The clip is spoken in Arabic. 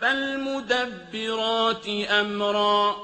فالمدبرات أمرا